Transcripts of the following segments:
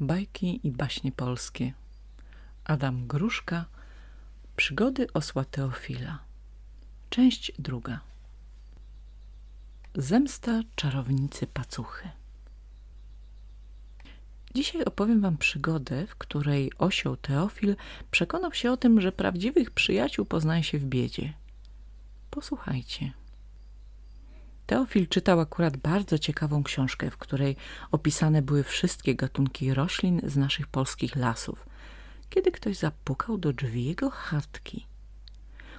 Bajki i baśnie polskie. Adam Gruszka. Przygody osła Teofila. Część druga. Zemsta czarownicy pacuchy. Dzisiaj opowiem wam przygodę, w której osioł Teofil przekonał się o tym, że prawdziwych przyjaciół poznaje się w biedzie. Posłuchajcie. Teofil czytał akurat bardzo ciekawą książkę, w której opisane były wszystkie gatunki roślin z naszych polskich lasów, kiedy ktoś zapukał do drzwi jego chatki.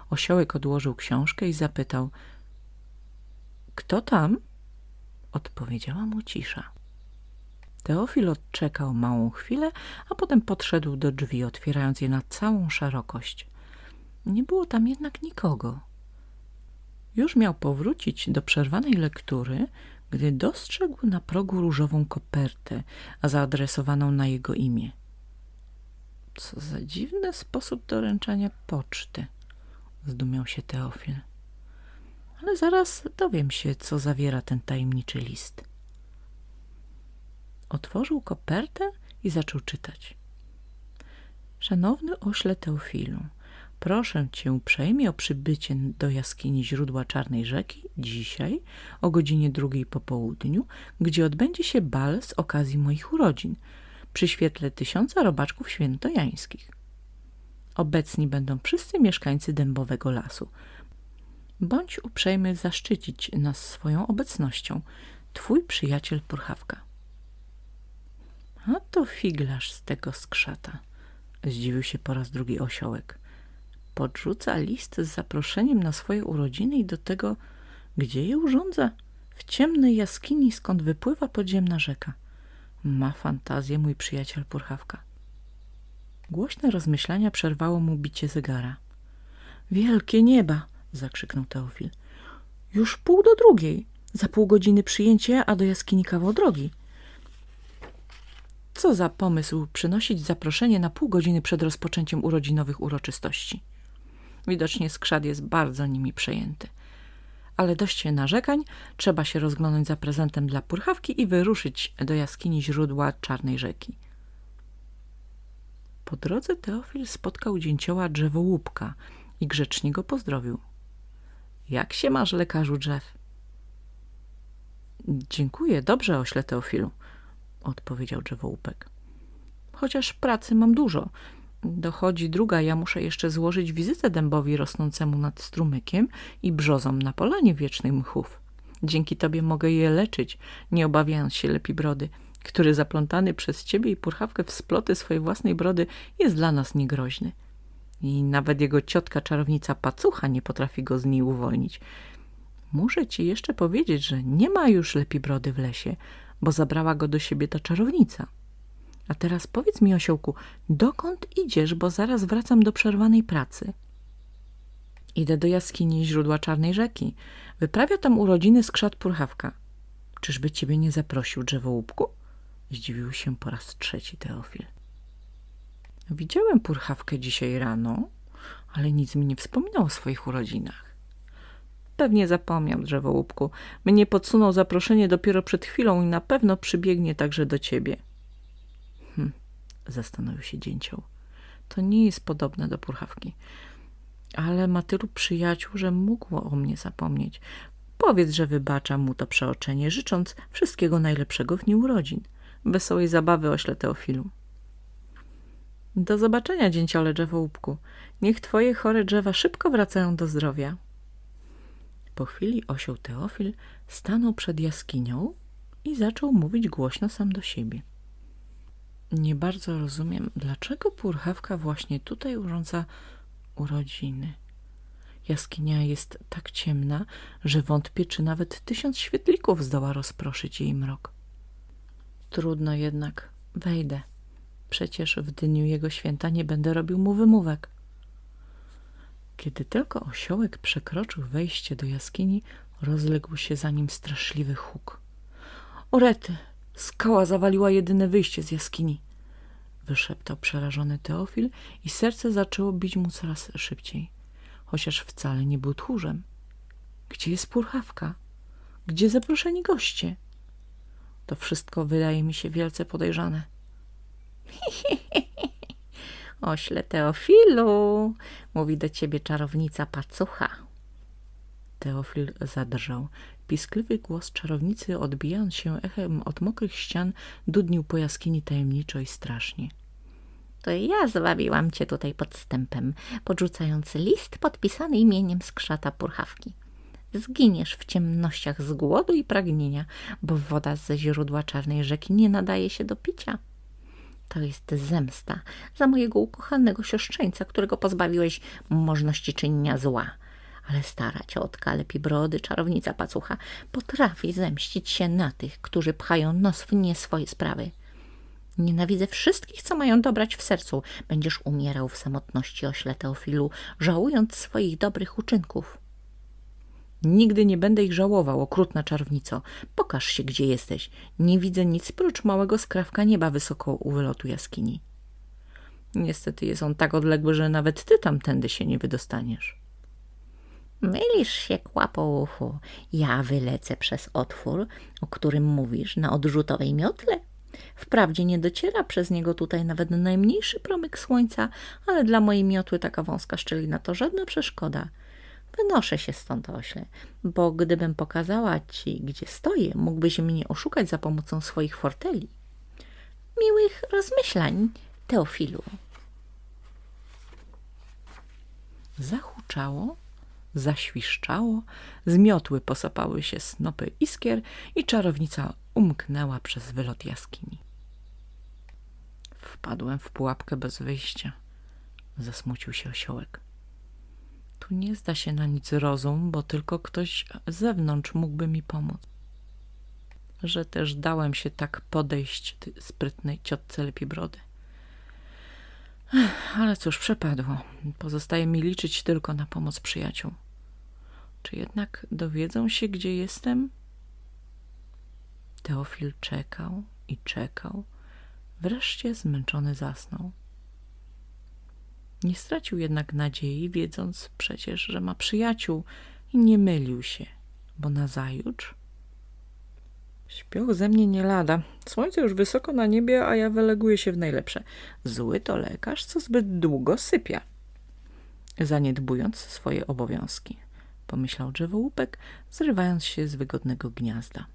Osiołek odłożył książkę i zapytał – Kto tam? Odpowiedziała mu cisza. Teofil odczekał małą chwilę, a potem podszedł do drzwi, otwierając je na całą szerokość. Nie było tam jednak nikogo. Już miał powrócić do przerwanej lektury, gdy dostrzegł na progu różową kopertę, zaadresowaną na jego imię. Co za dziwny sposób doręczania poczty, zdumiał się Teofil. Ale zaraz dowiem się, co zawiera ten tajemniczy list. Otworzył kopertę i zaczął czytać. Szanowny ośle Teofilu, Proszę cię uprzejmie o przybycie do jaskini źródła Czarnej Rzeki dzisiaj o godzinie drugiej po południu, gdzie odbędzie się bal z okazji moich urodzin przy świetle tysiąca robaczków świętojańskich. Obecni będą wszyscy mieszkańcy Dębowego Lasu. Bądź uprzejmy zaszczycić nas swoją obecnością. Twój przyjaciel Purchawka. A to figlarz z tego skrzata, zdziwił się po raz drugi osiołek podrzuca list z zaproszeniem na swoje urodziny i do tego, gdzie je urządza? W ciemnej jaskini, skąd wypływa podziemna rzeka. Ma fantazję mój przyjaciel Purchawka. Głośne rozmyślania przerwało mu bicie zegara. Wielkie nieba! zakrzyknął Teofil. Już pół do drugiej. Za pół godziny przyjęcie, a do jaskini kawał drogi. Co za pomysł przynosić zaproszenie na pół godziny przed rozpoczęciem urodzinowych uroczystości? Widocznie skrzat jest bardzo nimi przejęty. Ale dość narzekań, trzeba się rozglądać za prezentem dla purchawki i wyruszyć do jaskini źródła Czarnej Rzeki. Po drodze Teofil spotkał dzięcioła drzewołupka i grzecznie go pozdrowił. – Jak się masz, lekarzu drzew? – Dziękuję, dobrze, ośle Teofilu – odpowiedział drzewołupek. – Chociaż pracy mam dużo – Dochodzi druga, ja muszę jeszcze złożyć wizytę dębowi rosnącemu nad strumykiem i brzozom na polanie wiecznej mchów. Dzięki tobie mogę je leczyć, nie obawiając się lepi brody, który zaplątany przez ciebie i purchawkę w sploty swojej własnej brody jest dla nas niegroźny. I nawet jego ciotka czarownica pacucha nie potrafi go z niej uwolnić. Muszę ci jeszcze powiedzieć, że nie ma już lepi brody w lesie, bo zabrała go do siebie ta czarownica. A teraz powiedz mi, osiołku, dokąd idziesz, bo zaraz wracam do przerwanej pracy. Idę do jaskini źródła Czarnej Rzeki. Wyprawia tam urodziny skrzat Purchawka. Czyżby ciebie nie zaprosił drzewołupku? Zdziwił się po raz trzeci Teofil. Widziałem Purchawkę dzisiaj rano, ale nic mi nie wspominał o swoich urodzinach. Pewnie zapomniał drzewołupku. Mnie podsunął zaproszenie dopiero przed chwilą i na pewno przybiegnie także do ciebie. Zastanowił się dzięcioł. To nie jest podobne do purchawki. Ale ma tylu przyjaciół, że mógł o mnie zapomnieć. Powiedz, że wybaczam mu to przeoczenie, życząc wszystkiego najlepszego w dniu urodzin. Wesołej zabawy ośle Teofilu. Do zobaczenia, dzięciole drzewołupku. Niech twoje chore drzewa szybko wracają do zdrowia. Po chwili osioł Teofil stanął przed jaskinią i zaczął mówić głośno sam do siebie. Nie bardzo rozumiem, dlaczego purchawka właśnie tutaj urządza urodziny. Jaskinia jest tak ciemna, że wątpię, czy nawet tysiąc świetlików zdoła rozproszyć jej mrok. Trudno jednak, wejdę. Przecież w dniu jego święta nie będę robił mu wymówek. Kiedy tylko osiołek przekroczył wejście do jaskini, rozległ się za nim straszliwy huk. Orety! Skała zawaliła jedyne wyjście z jaskini. Wyszeptał przerażony Teofil i serce zaczęło bić mu coraz szybciej, chociaż wcale nie był tchórzem. Gdzie jest purchawka? Gdzie zaproszeni goście? To wszystko wydaje mi się wielce podejrzane. Ośle Teofilu, mówi do ciebie czarownica pacucha. Teofil zadrżał. Piskliwy głos czarownicy, odbijając się echem od mokrych ścian, dudnił po jaskini tajemniczo i strasznie. To ja zwabiłam cię tutaj podstępem, podrzucając list podpisany imieniem skrzata purchawki. Zginiesz w ciemnościach z głodu i pragnienia, bo woda ze źródła czarnej rzeki nie nadaje się do picia. To jest zemsta za mojego ukochanego siostrzeńca, którego pozbawiłeś możności czynienia zła. Ale stara ciotka lepi brody, czarownica pacucha, potrafi zemścić się na tych, którzy pchają nos w nie swoje sprawy. Nienawidzę wszystkich, co mają dobrać w sercu. Będziesz umierał w samotności, ośle Teofilu, żałując swoich dobrych uczynków. Nigdy nie będę ich żałował, okrutna czarownico. Pokaż się, gdzie jesteś. Nie widzę nic prócz małego skrawka nieba wysoko u wylotu jaskini. Niestety jest on tak odległy, że nawet ty tamtędy się nie wydostaniesz. Mylisz się, kłapouchu. Ja wylecę przez otwór, o którym mówisz, na odrzutowej miotle. Wprawdzie nie dociera przez niego tutaj nawet najmniejszy promyk słońca, ale dla mojej miotły taka wąska szczelina to żadna przeszkoda. Wynoszę się stąd, ośle, bo gdybym pokazała ci, gdzie stoję, mógłbyś mnie oszukać za pomocą swoich forteli. Miłych rozmyślań, Teofilu. Zahuczało, zaświszczało, zmiotły posapały się snopy iskier i czarownica umknęła przez wylot jaskini. Wpadłem w pułapkę bez wyjścia, zasmucił się osiołek. Tu nie zda się na nic rozum, bo tylko ktoś z zewnątrz mógłby mi pomóc. Że też dałem się tak podejść sprytnej ciotce lepi brody. Ale cóż, przepadło. Pozostaje mi liczyć tylko na pomoc przyjaciół. Czy jednak dowiedzą się, gdzie jestem? Teofil czekał i czekał. Wreszcie zmęczony zasnął. Nie stracił jednak nadziei, wiedząc przecież, że ma przyjaciół i nie mylił się, bo nazajutrz Śpioch ze mnie nie lada. Słońce już wysoko na niebie, a ja wyleguję się w najlepsze. Zły to lekarz, co zbyt długo sypia. Zaniedbując swoje obowiązki, pomyślał drzewołupek, zrywając się z wygodnego gniazda.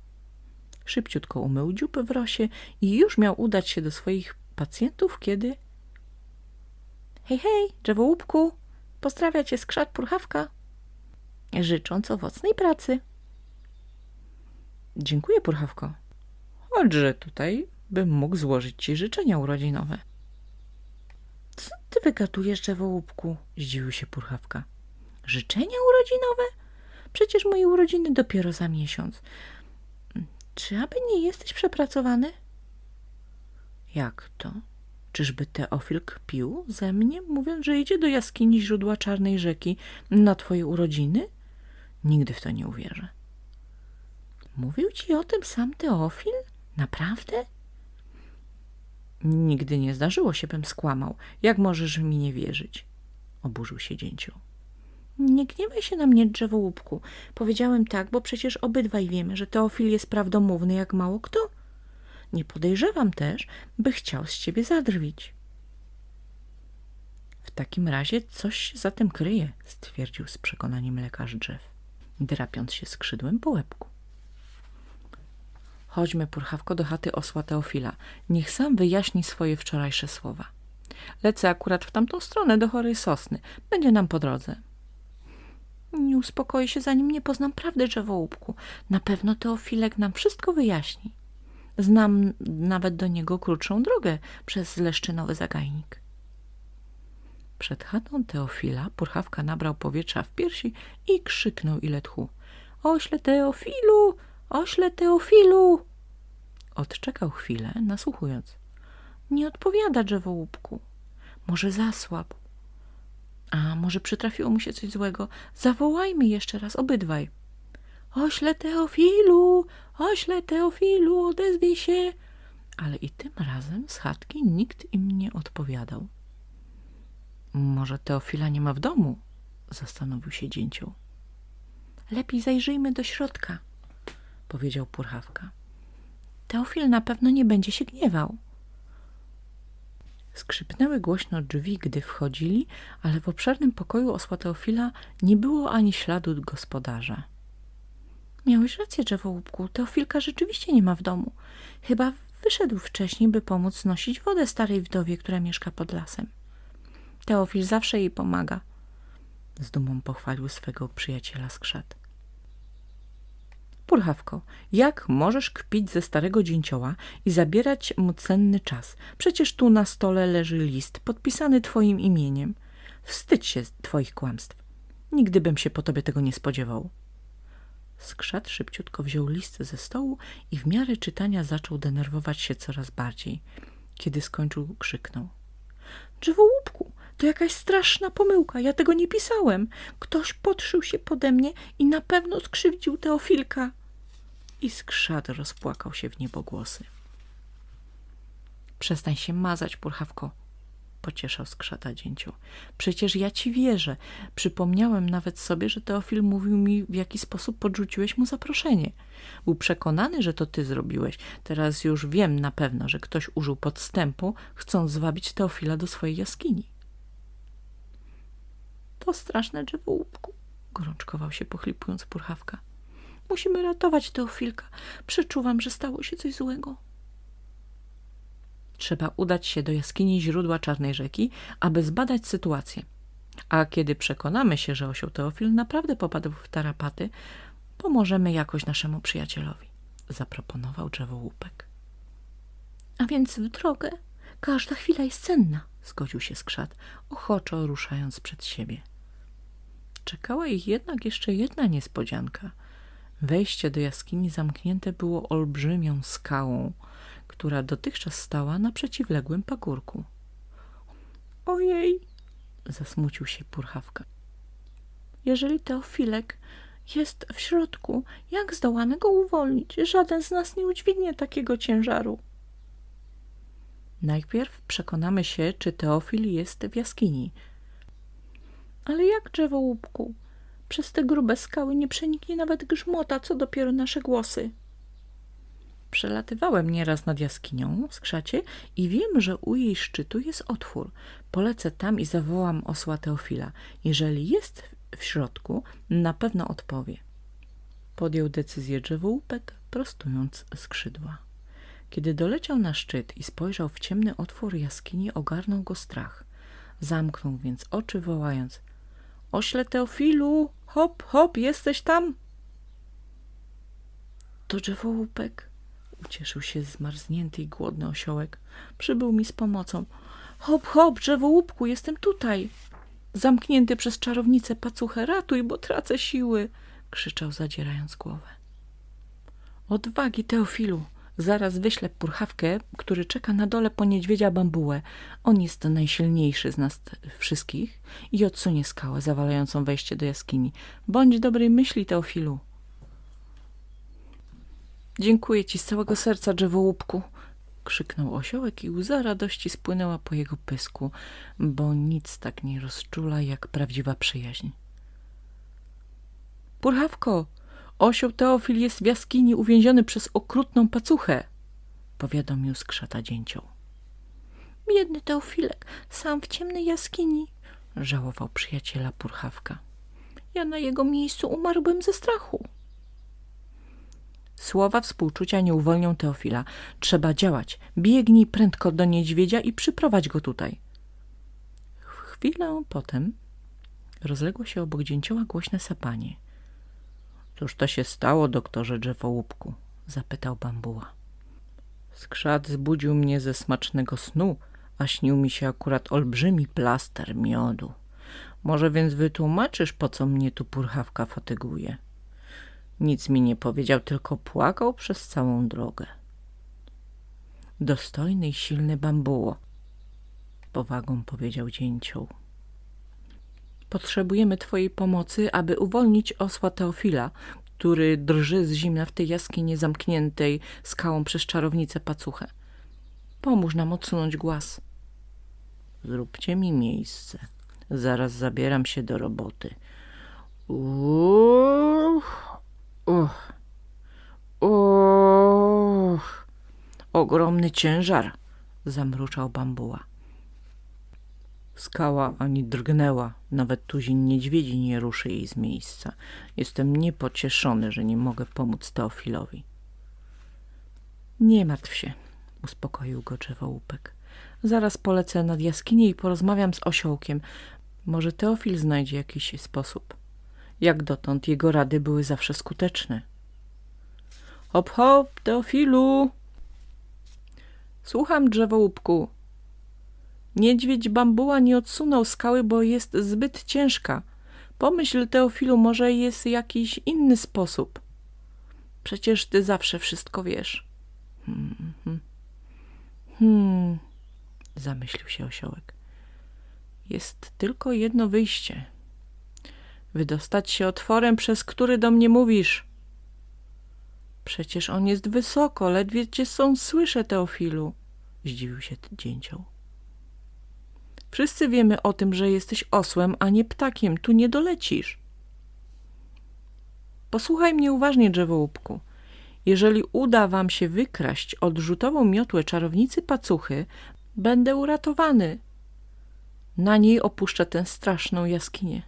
Szybciutko umył dziupy w rosie i już miał udać się do swoich pacjentów, kiedy... Hej, hej, drzewołupku, pozdrawia cię skrzat purchawka, życząc owocnej pracy. Dziękuję, Purchawko. Chodźże tutaj, bym mógł złożyć ci życzenia urodzinowe. Co ty wygatujesz, drzewołupku? Zdziwił się Purchawka. Życzenia urodzinowe? Przecież moje urodziny dopiero za miesiąc. Czy aby nie jesteś przepracowany? Jak to? Czyżby Teofil kpił ze mnie, mówiąc, że idzie do jaskini źródła czarnej rzeki na twoje urodziny? Nigdy w to nie uwierzę. Mówił ci o tym sam Teofil? Naprawdę? Nigdy nie zdarzyło się, bym skłamał. Jak możesz mi nie wierzyć? Oburzył się dzięcioł. Nie gniewaj się na mnie, drzewołupku. Powiedziałem tak, bo przecież obydwaj wiemy, że Teofil jest prawdomówny jak mało kto. Nie podejrzewam też, by chciał z ciebie zadrwić. W takim razie coś za tym kryje, stwierdził z przekonaniem lekarz drzew, drapiąc się skrzydłem po łebku. Chodźmy, purchawko, do chaty osła Teofila. Niech sam wyjaśni swoje wczorajsze słowa. Lecę akurat w tamtą stronę, do chorej sosny. Będzie nam po drodze. Nie uspokoi się, zanim nie poznam prawdy, drzewołupku. Na pewno Teofilek nam wszystko wyjaśni. Znam nawet do niego krótszą drogę przez leszczynowy zagajnik. Przed chatą Teofila purchawka nabrał powietrza w piersi i krzyknął ile tchu. Ośle Teofilu! Ośle Teofilu! Odczekał chwilę, nasłuchując. Nie odpowiada drzewołupku. Może zasłabł. A może przytrafiło mu się coś złego? Zawołajmy jeszcze raz obydwaj. Ośle Teofilu! Ośle Teofilu! Odezwij się! Ale i tym razem z chatki nikt im nie odpowiadał. Może Teofila nie ma w domu? Zastanowił się dzięcioł. Lepiej zajrzyjmy do środka – powiedział Purchawka. Teofil na pewno nie będzie się gniewał. Skrzypnęły głośno drzwi, gdy wchodzili, ale w obszernym pokoju osła Teofila nie było ani śladu gospodarza. Miałeś rację, drzewołupku. Teofilka rzeczywiście nie ma w domu. Chyba wyszedł wcześniej, by pomóc nosić wodę starej wdowie, która mieszka pod lasem. Teofil zawsze jej pomaga. Z dumą pochwalił swego przyjaciela skrzat. Purchawko, jak możesz kpić ze starego dzięcioła i zabierać mu cenny czas? Przecież tu na stole leży list podpisany twoim imieniem. Wstydź się twoich kłamstw. Nigdy bym się po tobie tego nie spodziewał. Skrzat szybciutko wziął list ze stołu i w miarę czytania zaczął denerwować się coraz bardziej. Kiedy skończył, krzyknął. Drzewołupku, to jakaś straszna pomyłka. Ja tego nie pisałem. Ktoś podszył się pode mnie i na pewno skrzywdził Teofilka. I skrzat rozpłakał się w niebogłosy. Przestań się mazać, purchawko, pocieszał skrzata dzięcioł. Przecież ja ci wierzę. Przypomniałem nawet sobie, że Teofil mówił mi, w jaki sposób podrzuciłeś mu zaproszenie. Był przekonany, że to ty zrobiłeś. Teraz już wiem na pewno, że ktoś użył podstępu, chcąc zwabić Teofila do swojej jaskini. To straszne drzewo łupku, gorączkował się pochlipując purchawka. Musimy ratować Teofilka. Przeczuwam, że stało się coś złego. Trzeba udać się do jaskini źródła Czarnej Rzeki, aby zbadać sytuację. A kiedy przekonamy się, że osioł Teofil naprawdę popadł w tarapaty, pomożemy jakoś naszemu przyjacielowi, zaproponował drzewołupek. A więc w drogę. Każda chwila jest cenna, zgodził się skrzat, ochoczo ruszając przed siebie. Czekała ich jednak jeszcze jedna niespodzianka. Wejście do jaskini zamknięte było olbrzymią skałą, która dotychczas stała na przeciwległym pagórku. Ojej, zasmucił się purchawka. Jeżeli Teofilek jest w środku, jak zdołamy go uwolnić? Żaden z nas nie udźwignie takiego ciężaru. Najpierw przekonamy się, czy Teofil jest w jaskini. Ale jak drzewo łupku? Przez te grube skały nie przeniknie nawet grzmota, co dopiero nasze głosy. Przelatywałem nieraz nad jaskinią skrzacie i wiem, że u jej szczytu jest otwór. Polecę tam i zawołam osła Teofila. Jeżeli jest w środku, na pewno odpowie. Podjął decyzję drzewołupek, prostując skrzydła. Kiedy doleciał na szczyt i spojrzał w ciemny otwór jaskini, ogarnął go strach. Zamknął więc oczy, wołając – Ośle Teofilu, hop, hop, jesteś tam? To drzewołupek, ucieszył się zmarznięty i głodny osiołek. Przybył mi z pomocą. Hop, hop, drzewołupku, jestem tutaj. Zamknięty przez czarownicę pacuchę, ratuj, bo tracę siły, krzyczał zadzierając głowę. Odwagi, Teofilu, zaraz wyślę purchawkę, który czeka na dole po niedźwiedzia bambułę. On jest najsilniejszy z nas wszystkich i odsunie skałę zawalającą wejście do jaskini. Bądź dobrej myśli, Teofilu. Dziękuję ci z całego serca, drzewołupku, krzyknął osiołek i łza radości spłynęła po jego pysku, bo nic tak nie rozczula jak prawdziwa przyjaźń. Purchawko, osioł Teofil jest w jaskini uwięziony przez okrutną pacuchę, powiadomił skrzata dzięcioł. Biedny Teofilek, sam w ciemnej jaskini, żałował przyjaciela Purchawka. Ja na jego miejscu umarłbym ze strachu. Słowa współczucia nie uwolnią Teofila. Trzeba działać. Biegnij prędko do niedźwiedzia i przyprowadź go tutaj. Chwilę potem rozległo się obok dzięcioła głośne sapanie. Cóż to się stało, doktorze drzewołupku? zapytał bambuła. Skrzat zbudził mnie ze smacznego snu, a śnił mi się akurat olbrzymi plaster miodu. Może więc wytłumaczysz, po co mnie tu purchawka fatyguje? Nic mi nie powiedział, tylko płakał przez całą drogę. Dostojny i silny bambuło, powagą powiedział dzięcioł. Potrzebujemy twojej pomocy, aby uwolnić osła Teofila, który drży z zimna w tej jaskini zamkniętej skałą przez czarownicę pacuchę. Pomóż nam odsunąć głaz. Zróbcie mi miejsce. Zaraz zabieram się do roboty. Uch. Uch. Uch. Ogromny ciężar, zamruczał bambuła. Skała ani drgnęła, nawet tuzin niedźwiedzi nie ruszy jej z miejsca. Jestem niepocieszony, że nie mogę pomóc Teofilowi. Nie martw się, uspokoił go drzewołupek. Zaraz polecę nad jaskinię i porozmawiam z osiołkiem. Może Teofil znajdzie jakiś sposób. Jak dotąd jego rady były zawsze skuteczne. Hop, hop, Teofilu! Słucham, drzewołupku. Niedźwiedź bambuła nie odsunął skały, bo jest zbyt ciężka. Pomyśl, Teofilu, może jest jakiś inny sposób. Przecież ty zawsze wszystko wiesz. Hmm, hmm. hmm. zamyślił się osiołek. Jest tylko jedno wyjście. Wydostać się otworem, przez który do mnie mówisz. Przecież on jest wysoko, ledwie cię są słyszę, Teofilu. Zdziwił się dzięcioł. Wszyscy wiemy o tym, że jesteś osłem, a nie ptakiem. Tu nie dolecisz. Posłuchaj mnie uważnie, drzewołupku. Jeżeli uda wam się wykraść odrzutową miotłę czarownicy pacuchy, będę uratowany. Na niej opuszczę tę straszną jaskinię.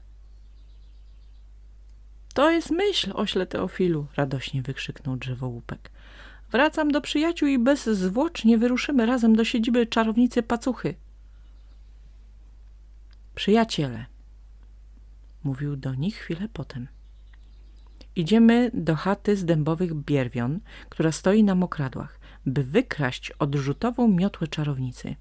To jest myśl, ośle Teofilu, radośnie wykrzyknął drzewołupek. Wracam do przyjaciół i bezzwłocznie wyruszymy razem do siedziby czarownicy pacuchy. Przyjaciele, mówił do nich chwilę potem. Idziemy do chaty z dębowych bierwion, która stoi na mokradłach, by wykraść odrzutową miotłę czarownicy.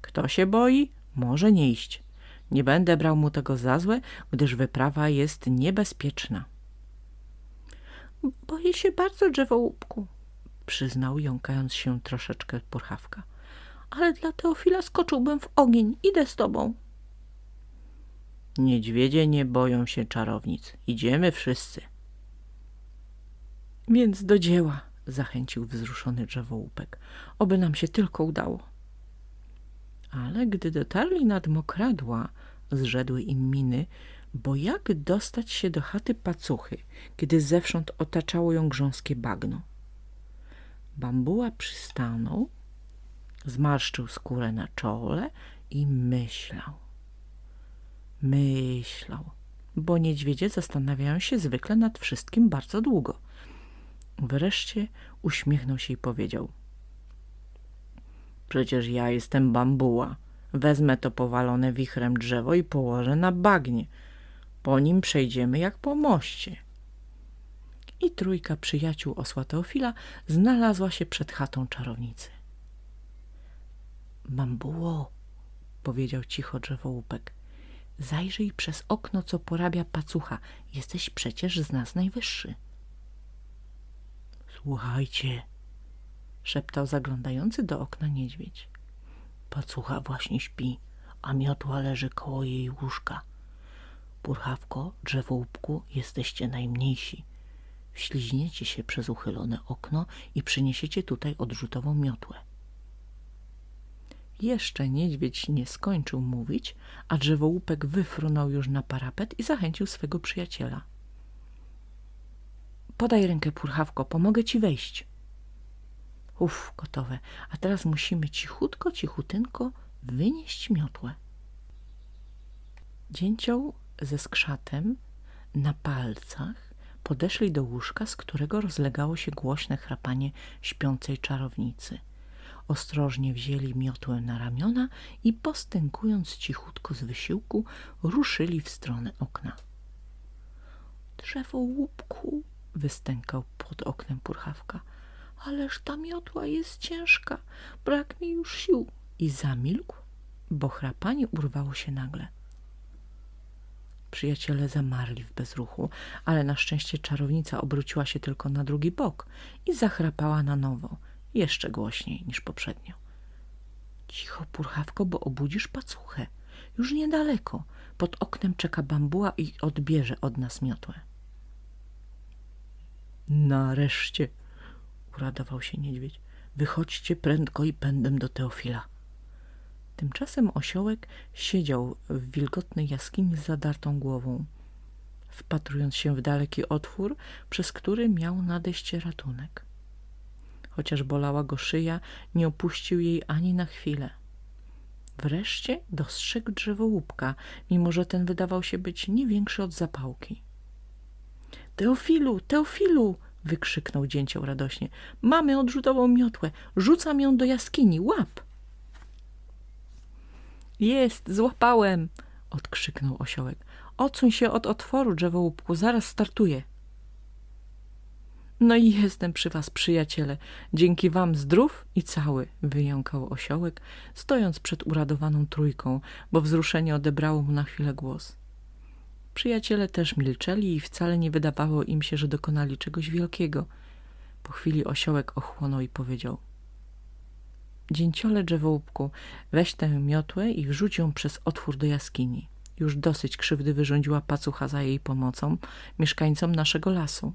Kto się boi, może nie iść. Nie będę brał mu tego za złe, gdyż wyprawa jest niebezpieczna. Boję się bardzo drzewołupku, przyznał, jąkając się troszeczkę purchawka. Ale dla Teofila skoczyłbym w ogień. Idę z tobą. Niedźwiedzie nie boją się czarownic. Idziemy wszyscy. Więc do dzieła, zachęcił wzruszony drzewołupek. Oby nam się tylko udało. Ale gdy dotarli nad mokradła, zrzedły im miny, bo jak dostać się do chaty pacuchy, kiedy zewsząd otaczało ją grząskie bagno? Bambuła przystanął, zmarszczył skórę na czole i myślał. Myślał, bo niedźwiedzie zastanawiają się zwykle nad wszystkim bardzo długo. Wreszcie uśmiechnął się i powiedział – Przecież ja jestem bambuła. Wezmę to powalone wichrem drzewo i położę na bagnie. Po nim przejdziemy jak po moście. I trójka przyjaciół osła Teofila znalazła się przed chatą czarownicy. Bambuło, powiedział cicho drzewołupek, zajrzyj przez okno, co porabia pacucha. Jesteś przecież z nas najwyższy. Słuchajcie, szeptał zaglądający do okna niedźwiedź. Pacucha właśnie śpi, a miotła leży koło jej łóżka. Purchawko, drzewołupku, jesteście najmniejsi. Wśliźniecie się przez uchylone okno i przyniesiecie tutaj odrzutową miotłę. Jeszcze niedźwiedź nie skończył mówić, a drzewołupek wyfrunął już na parapet i zachęcił swego przyjaciela. Podaj rękę, Purchawko, pomogę ci wejść. Uf, gotowe. A teraz musimy cichutko, cichutynko wynieść miotłę. Dzięcioł ze skrzatem na palcach podeszli do łóżka, z którego rozlegało się głośne chrapanie śpiącej czarownicy. Ostrożnie wzięli miotłę na ramiona i postękując cichutko z wysiłku, ruszyli w stronę okna. Drzewo łupku, wystękał pod oknem purchawka. Ależ ta miotła jest ciężka, brak mi już sił. I zamilkł, bo chrapanie urwało się nagle. Przyjaciele zamarli w bezruchu, ale na szczęście czarownica obróciła się tylko na drugi bok i zachrapała na nowo, jeszcze głośniej niż poprzednio. Cicho, purchawko, bo obudzisz pacuchę. Już niedaleko. Pod oknem czeka bambuła i odbierze od nas miotłę. Nareszcie, uradował się niedźwiedź. Wychodźcie prędko i pędem do Teofila. Tymczasem osiołek siedział w wilgotnej jaskini z zadartą głową, wpatrując się w daleki otwór, przez który miał nadejść ratunek. Chociaż bolała go szyja, nie opuścił jej ani na chwilę. Wreszcie dostrzegł drzewo łupka, mimo że ten wydawał się być nie większy od zapałki. Teofilu, Teofilu! wykrzyknął dzięcioł radośnie. Mamy odrzutową miotłę. Rzucam ją do jaskini. Łap! Jest, złapałem! odkrzyknął osiołek. Odsuń się od otworu, drzewołupku, zaraz startuję. No i jestem przy was, przyjaciele. Dzięki wam zdrów i cały, wyjąkał osiołek, stojąc przed uradowaną trójką, bo wzruszenie odebrało mu na chwilę głos. Przyjaciele też milczeli i wcale nie wydawało im się, że dokonali czegoś wielkiego. Po chwili osiołek ochłonął i powiedział Dzięciole drzewołupku, weź tę miotłę i wrzuć ją przez otwór do jaskini. Już dosyć krzywdy wyrządziła pacucha za jej pomocą mieszkańcom naszego lasu.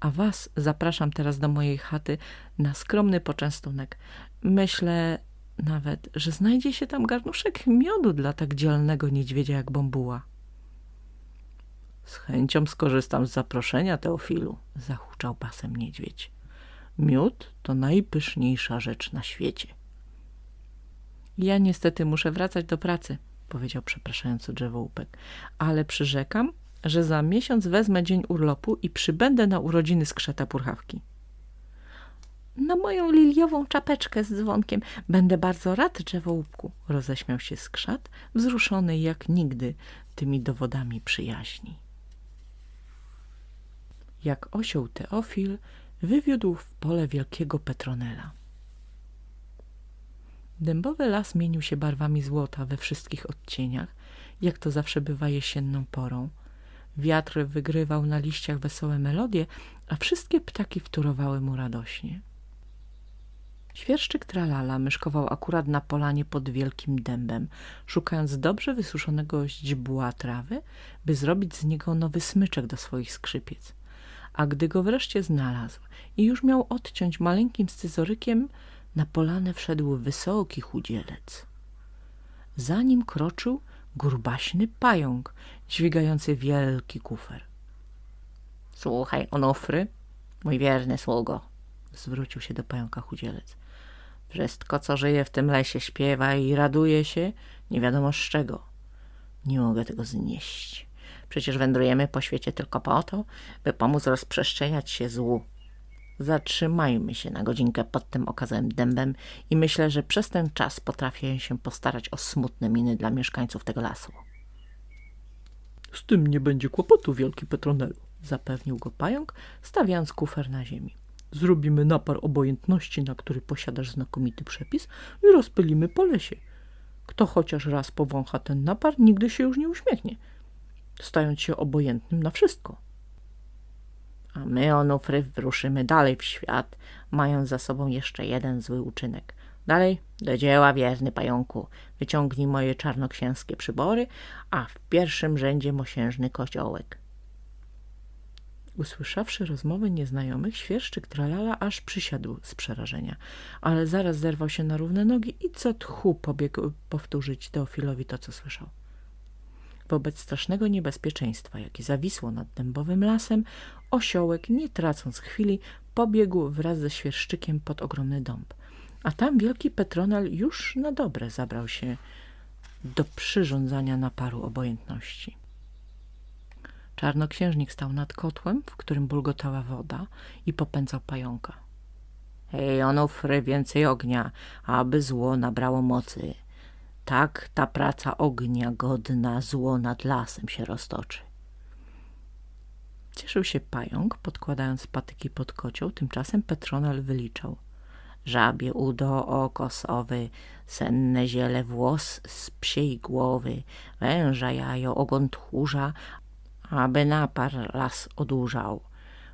A was zapraszam teraz do mojej chaty na skromny poczęstunek. Myślę nawet, że znajdzie się tam garnuszek miodu dla tak dzielnego niedźwiedzia jak Bombuła. Z chęcią skorzystam z zaproszenia, Teofilu, zahuczał basem niedźwiedź. Miód to najpyszniejsza rzecz na świecie. Ja niestety muszę wracać do pracy, powiedział przepraszający drzewołupek, ale przyrzekam, że za miesiąc wezmę dzień urlopu i przybędę na urodziny skrzeta purchawki. Na moją liliową czapeczkę z dzwonkiem. Będę bardzo rad, drzewołupku, roześmiał się skrzat, wzruszony jak nigdy tymi dowodami przyjaźni. Jak osioł Teofil wywiódł w pole wielkiego Petronela. Dębowy las mienił się barwami złota we wszystkich odcieniach, jak to zawsze bywa jesienną porą. Wiatr wygrywał na liściach wesołe melodie, a wszystkie ptaki wtórowały mu radośnie. Świerszczyk tralala myszkował akurat na polanie pod wielkim dębem, szukając dobrze wysuszonego źdźbła trawy, by zrobić z niego nowy smyczek do swoich skrzypiec. A gdy go wreszcie znalazł i już miał odciąć maleńkim scyzorykiem, na polanę wszedł wysoki chudzielec. Za nim kroczył grubaszny pająk, dźwigający wielki kufer. — Słuchaj, Onofry, mój wierny sługo — zwrócił się do pająka chudzielec. — Wszystko, co żyje w tym lesie, śpiewa i raduje się, nie wiadomo z czego. Nie mogę tego znieść. Przecież wędrujemy po świecie tylko po to, by pomóc rozprzestrzeniać się złu. Zatrzymajmy się na godzinkę pod tym okazałym dębem i myślę, że przez ten czas potrafię się postarać o smutne miny dla mieszkańców tego lasu. Z tym nie będzie kłopotu, wielki Petronelu, zapewnił go pająk, stawiając kufer na ziemi. Zrobimy napar obojętności, na który posiadasz znakomity przepis i rozpylimy po lesie. Kto chociaż raz powącha ten napar, nigdy się już nie uśmiechnie, stając się obojętnym na wszystko. A my, Onufry, wyruszymy dalej w świat, mając za sobą jeszcze jeden zły uczynek. Dalej, do dzieła, wierny pająku. Wyciągnij moje czarnoksięskie przybory, a w pierwszym rzędzie mosiężny kociołek. Usłyszawszy rozmowę nieznajomych, świerszczyk tralala aż przysiadł z przerażenia, ale zaraz zerwał się na równe nogi i co tchu pobiegł powtórzyć Teofilowi to, co słyszał. Wobec strasznego niebezpieczeństwa, jakie zawisło nad dębowym lasem, osiołek, nie tracąc chwili, pobiegł wraz ze świerszczykiem pod ogromny dąb. A tam wielki Petronel już na dobre zabrał się do przyrządzania naparu obojętności. Czarnoksiężnik stał nad kotłem, w którym bulgotała woda i popędzał pająka. Hej, Onufry, więcej ognia, aby zło nabrało mocy. Tak ta praca ognia godna zło nad lasem się roztoczy. Cieszył się pająk, podkładając patyki pod kocioł, tymczasem Petronel wyliczał. Żabie udo oko sowy, senne ziele włos z psiej głowy, węża jajo ogon tchórza, aby napar las odurzał.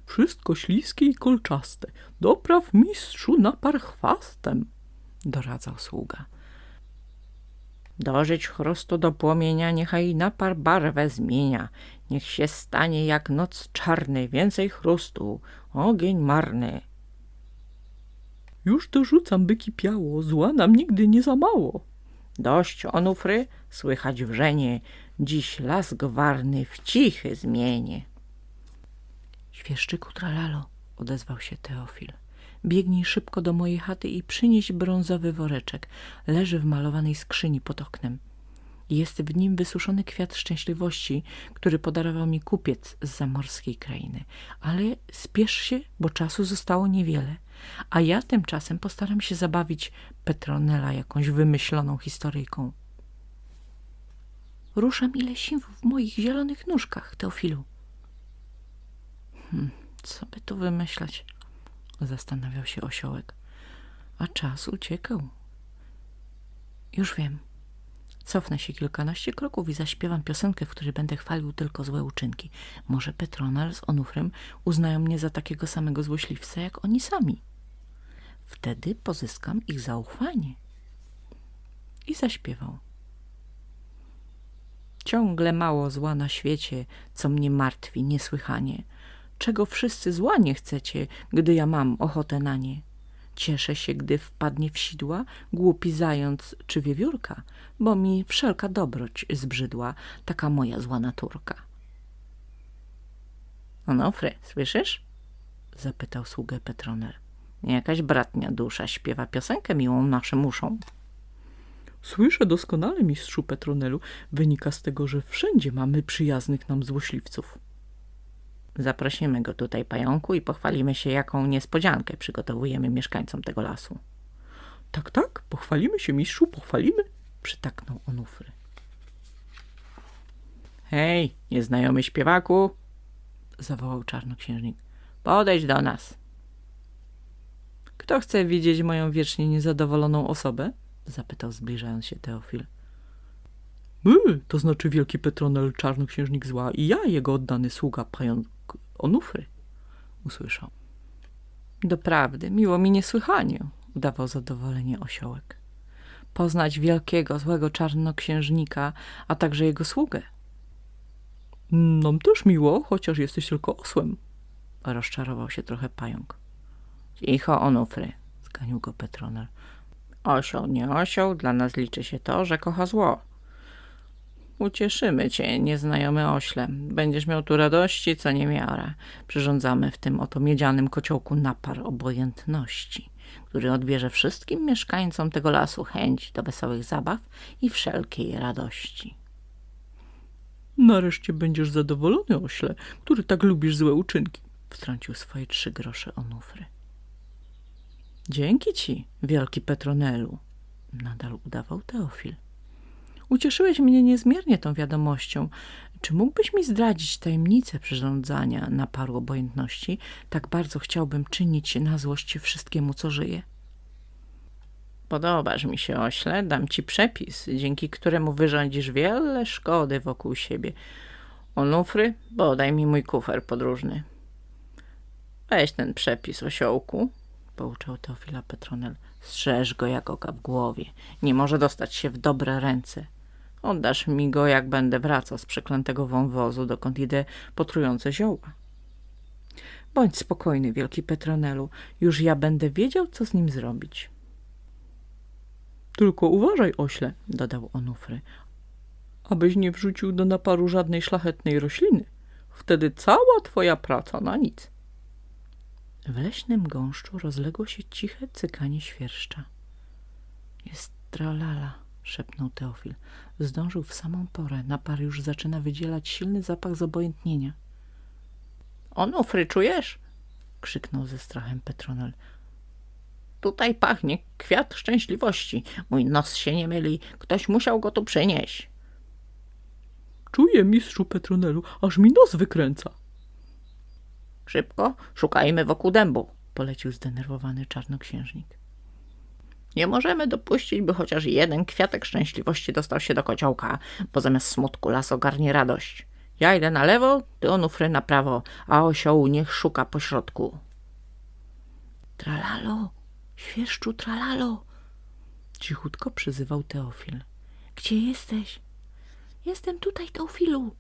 Wszystko śliskie i kolczaste, dopraw mistrzu napar chwastem, doradzał sługa. Dożyć chrustu do płomienia, niechaj napar barwę zmienia. Niech się stanie jak noc czarny, więcej chrustu, ogień marny. Już dorzucam, by kipiało, zła nam nigdy nie za mało. Dość, onufry, słychać wrzenie, dziś las gwarny w cichy zmienie. Świeszczyku tralalo, odezwał się Teofil. Biegnij szybko do mojej chaty i przynieś brązowy woreczek. Leży w malowanej skrzyni pod oknem. Jest w nim wysuszony kwiat szczęśliwości, który podarował mi kupiec z zamorskiej krainy. Ale spiesz się, bo czasu zostało niewiele. A ja tymczasem postaram się zabawić Petronela jakąś wymyśloną historyjką. Ruszam ile sił w moich zielonych nóżkach, Teofilu. Hmm, co by tu wymyślać? Zastanawiał się osiołek. A czas uciekał. Już wiem. Cofnę się kilkanaście kroków i zaśpiewam piosenkę, w której będę chwalił tylko złe uczynki. Może Petronal z Onufrem uznają mnie za takiego samego złośliwca, jak oni sami. Wtedy pozyskam ich zaufanie. I zaśpiewał. Ciągle mało zła na świecie, co mnie martwi niesłychanie. Czego wszyscy zła nie chcecie, gdy ja mam ochotę na nie. Cieszę się, gdy wpadnie w sidła głupi zając czy wiewiórka, bo mi wszelka dobroć zbrzydła, taka moja zła naturka. Onofre, słyszysz? zapytał sługę Petronel. Jakaś bratnia dusza śpiewa piosenkę miłą naszym uszom. Słyszę doskonale, mistrzu Petronelu. Wynika z tego, że wszędzie mamy przyjaznych nam złośliwców. Zaprosimy go tutaj, pająku, i pochwalimy się, jaką niespodziankę przygotowujemy mieszkańcom tego lasu. Tak, tak, pochwalimy się, mistrzu, pochwalimy. Przytaknął Onufry. Hej, nieznajomy śpiewaku, zawołał czarnoksiężnik. Podejdź do nas. Kto chce widzieć moją wiecznie niezadowoloną osobę? zapytał zbliżając się Teofil. My, to znaczy wielki Petronel, czarnoksiężnik zła i ja, jego oddany sługa, pająk Onufry, usłyszał. Doprawdy, miło mi niesłychanie, udawał zadowolenie osiołek. Poznać wielkiego, złego czarnoksiężnika, a także jego sługę. Nam też miło, chociaż jesteś tylko osłem. Rozczarował się trochę pająk. Cicho, Onufry, zganił go Petronel. Osioł, nie osioł, dla nas liczy się to, że kocha zło. Ucieszymy cię, nieznajomy ośle. Będziesz miał tu radości, co niemiara. Przyrządzamy w tym oto miedzianym kociołku napar obojętności, który odbierze wszystkim mieszkańcom tego lasu chęć do wesołych zabaw i wszelkiej radości. Nareszcie będziesz zadowolony, ośle, który tak lubisz złe uczynki, wtrącił swoje trzy grosze Onufry. Dzięki ci, wielki Petronelu, nadal udawał Teofil. Ucieszyłeś mnie niezmiernie tą wiadomością. Czy mógłbyś mi zdradzić tajemnicę przyrządzania na paru obojętności? Tak bardzo chciałbym czynić na złość wszystkiemu, co żyje. Podobasz mi się, ośle, dam ci przepis, dzięki któremu wyrządzisz wiele szkody wokół siebie. Onufry, podaj mi mój kufer podróżny. Weź ten przepis, osiołku, pouczał Teofila Petronel. Strzeż go jak oka w głowie. Nie może dostać się w dobre ręce. Oddasz mi go, jak będę wracał z przeklętego wąwozu, dokąd idę potrujące zioła. Bądź spokojny, wielki Petronelu. Już ja będę wiedział, co z nim zrobić. Tylko uważaj, ośle, Dodał Onufry. abyś nie wrzucił do naparu żadnej szlachetnej rośliny. Wtedy cała twoja praca na nic. W leśnym gąszczu rozległo się ciche cykanie świerszcza. Jest tralala, szepnął Teofil. Zdążył w samą porę. Napar już zaczyna wydzielać silny zapach zobojętnienia. Onufry, czujesz? krzyknął ze strachem Petronel. Tutaj pachnie kwiat szczęśliwości. Mój nos się nie myli. Ktoś musiał go tu przynieść. Czuję, mistrzu Petronelu, aż mi nos wykręca. Szybko, szukajmy wokół dębu, polecił zdenerwowany czarnoksiężnik. Nie możemy dopuścić, by chociaż jeden kwiatek szczęśliwości dostał się do kociołka, bo zamiast smutku las ogarnie radość. Ja idę na lewo, ty onufry na prawo, a osioł niech szuka po środku. Tralalo, świerszczu tralalo, cichutko przyzywał Teofil. Gdzie jesteś? Jestem tutaj, Teofilu.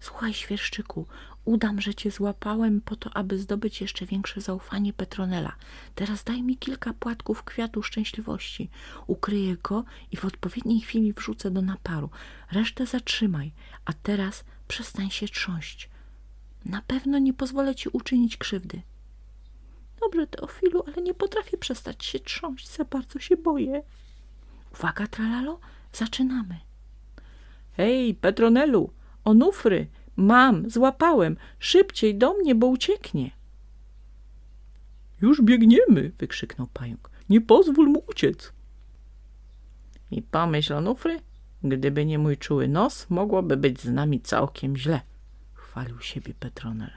Słuchaj, świerszczyku, udam, że cię złapałem po to, aby zdobyć jeszcze większe zaufanie Petronela. Teraz daj mi kilka płatków kwiatu szczęśliwości. Ukryję go i w odpowiedniej chwili wrzucę do naparu. Resztę zatrzymaj, a teraz przestań się trząść. Na pewno nie pozwolę ci uczynić krzywdy. Dobrze, Teofilu, ale nie potrafię przestać się trząść, za bardzo się boję. Uwaga, tralalo, zaczynamy. Hej, Petronelu, onufry, mam, złapałem, szybciej do mnie, bo ucieknie. Już biegniemy, wykrzyknął pająk. Nie pozwól mu uciec. I pomyśl, onufry, gdyby nie mój czuły nos, mogłoby być z nami całkiem źle. Chwalił siebie Petronel.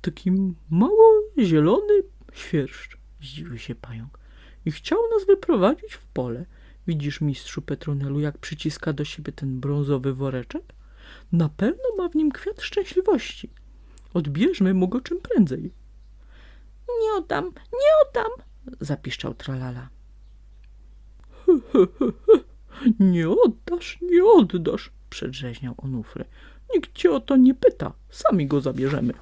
Taki mało zielony świerszcz, Zdziwił się pająk. i chciał nas wyprowadzić w pole. Widzisz, mistrzu Petronelu, jak przyciska do siebie ten brązowy woreczek? Na pewno ma w nim kwiat szczęśliwości. Odbierzmy mu go czym prędzej. Nie oddam, nie oddam, zapiszczał tralala. Nie oddasz, nie oddasz, przedrzeźniał Onufry. Nikt cię o to nie pyta, sami go zabierzemy.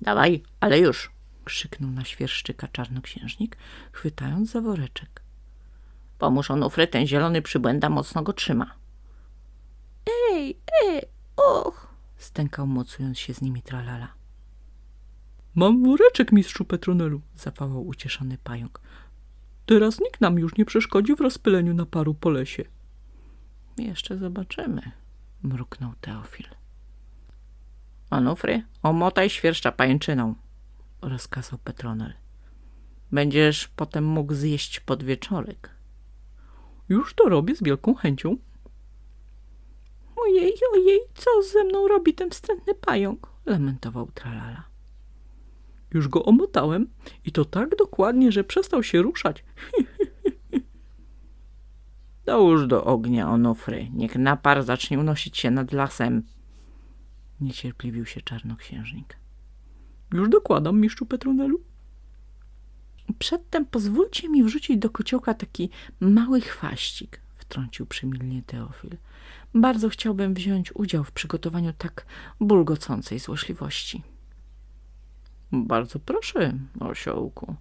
Dawaj, ale już, krzyknął na świerszczyka czarnoksiężnik, chwytając za woreczek. Pomóż onufry, ten zielony przybłęda mocno go trzyma. Ej, och, stękał mocując się z nimi tralala. Mam woreczek, mistrzu Petronelu, zawołał ucieszony pająk. Teraz nikt nam już nie przeszkodzi w rozpyleniu naparu po lesie. Jeszcze zobaczymy, mruknął Teofil. Onufry, omotaj świerszcza pajęczyną, rozkazał Petronel. Będziesz potem mógł zjeść podwieczorek. Już to robię z wielką chęcią. Ojej, ojej, co ze mną robi ten wstrętny pająk? lamentował Tralala. Już go omotałem i to tak dokładnie, że przestał się ruszać. Dołóż do ognia, Onufry, niech napar zacznie unosić się nad lasem. Niecierpliwił się czarnoksiężnik. Już dokładam, mistrzu Petronelu. Przedtem pozwólcie mi wrzucić do kociołka taki mały chwaścik, wtrącił przymilnie Teofil. Bardzo chciałbym wziąć udział w przygotowaniu tak bulgocącej złośliwości. Bardzo proszę, osiołku,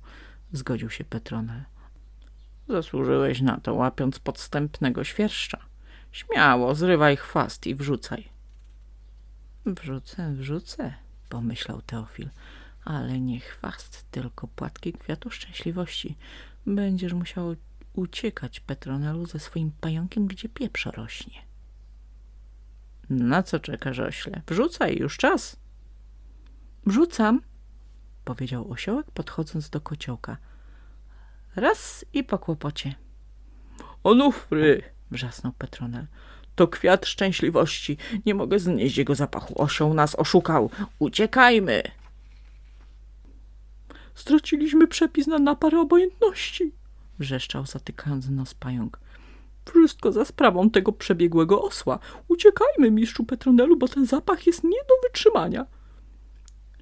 zgodził się Petronel. Zasłużyłeś na to, łapiąc podstępnego świerszcza. Śmiało, zrywaj chwast i wrzucaj. Wrzucę, wrzucę, pomyślał Teofil, ale nie chwast, tylko płatki kwiatu szczęśliwości. Będziesz musiał uciekać, Petronelu, ze swoim pająkiem, gdzie pieprz rośnie. Na co czekasz, ośle? Wrzucaj, już czas. Wrzucam, powiedział osiołek, podchodząc do kociołka. Raz i po kłopocie. Onufry, Wrzasnął Petronel. to kwiat szczęśliwości. Nie mogę znieść jego zapachu. Osioł nas oszukał. Uciekajmy! Straciliśmy przepis na napar obojętności. Wrzeszczał, zatykając nos pająk. Wszystko za sprawą tego przebiegłego osła. Uciekajmy, mistrzu Petronelu, bo ten zapach jest nie do wytrzymania.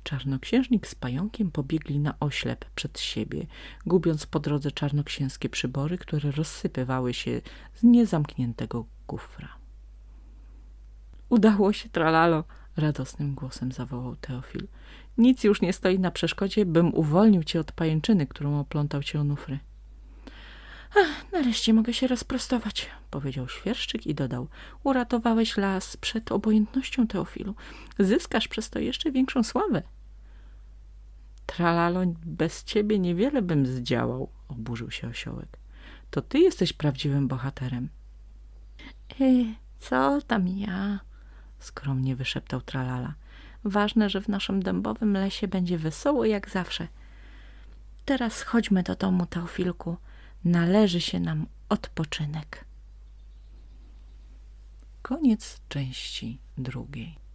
Czarnoksiężnik z pająkiem pobiegli na oślep przed siebie, gubiąc po drodze czarnoksięskie przybory, które rozsypywały się z niezamkniętego kufra. Udało się, tralalo, radosnym głosem zawołał Teofil. Nic już nie stoi na przeszkodzie, bym uwolnił cię od pajęczyny, którą oplątał cię onufry. Ach, nareszcie mogę się rozprostować, powiedział świerszczyk i dodał. Uratowałeś las przed obojętnością, Teofilu. Zyskasz przez to jeszcze większą sławę. Tralalo, bez ciebie niewiele bym zdziałał, oburzył się osiołek. To ty jesteś prawdziwym bohaterem. E, co tam ja? Skromnie wyszeptał Tralala. Ważne, że w naszym dębowym lesie będzie wesoło jak zawsze. Teraz chodźmy do domu, Teofilku. Należy się nam odpoczynek. Koniec części drugiej.